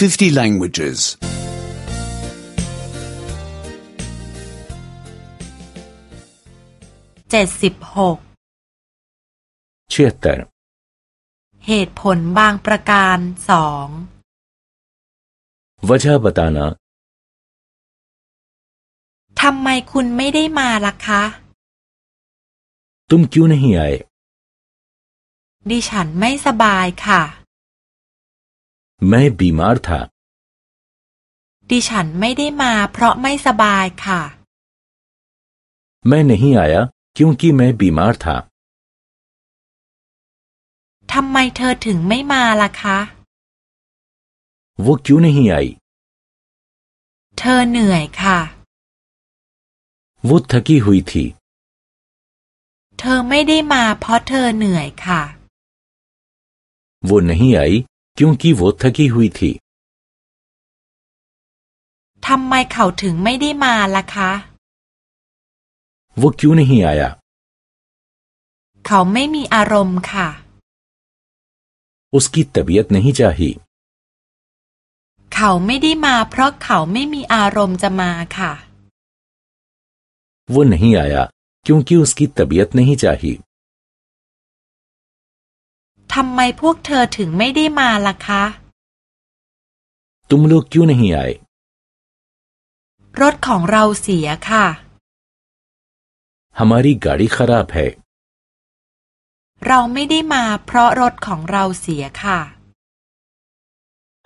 50 languages. เจ็ดสิบหก छिहत्तर เหตุผลบางประการสอง वजह बताना ทำไมคุณไม่ได้มาล่ะคะ तुम क्यों नहीं आए ดิฉันไม่สบายค่ะ मैं बीमार था ดิฉันไม่ได้มาเพราะไม่สบายค่ะ मैं नहीं आया क्योंकि मैं बीमार था ทำไมเธอถึงไม่มาล่ะคะ वो क्यों नहीं आई เธอเหนื่อยค่ะ वो थकी हुई थी เธอไม่ได้มาเพราะเธอเหนื่อยค่ะ वो नहीं आई क्योंकि वो थकी हुई थी ทำไมเขาถึงไม่ได้มาล่ะคะ वो क्यों नहीं आया เขาไม่มีอารมณ์ค่ะ उसकी तबीयत नहीं चाहिए เขาไม่ได้มาเพราะเขาไม่มีอารมณ์จะมาค่ะ वो नहीं आया क्योंकि उसकी तबीयत नहीं चाहिए ทำไมพวกเธอถึงไม่ได้มาล่ะคะ तुम लोग क्यों नहीं आए รถของเราเสียค่ะ हमारी गाड़ी खराब है เราไม่ได้มาเพราะรถของเราเสียค่ะ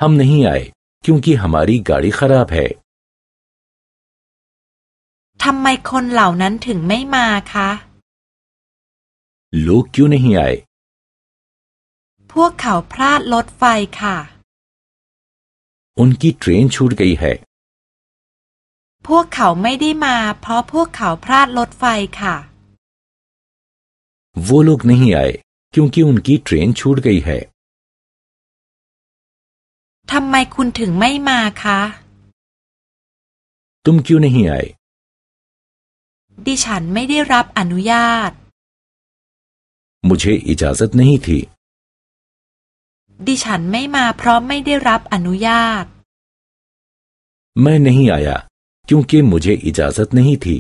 हम नहीं आए क्योंकि हमारी गाड़ी खराब है ทำไมคนเหล่านั้นถึงไม่มาคะ लोग क्यों नहीं आए พวกเขาพลาดรถไฟค่ะ उनकी ट्रेन छूट गई है พวกเขาไม่ได้มาเพราะพวกเขาพลาดรถไฟค่ะ वो लोग नहीं आए क्योंकि उनकी ट्रेन छूट गई है ทำไมคุณถึงไม่มาคะ तुम क्यों नहीं आए ดิฉันไม่ได้รับอนุญาต मुझे इजाजत नहीं थी ดิฉันไม่มาเพราะไม่ได้รับอนุญาต मैं नहीं आया क्योंकि मुझे इजाजत नहीं थी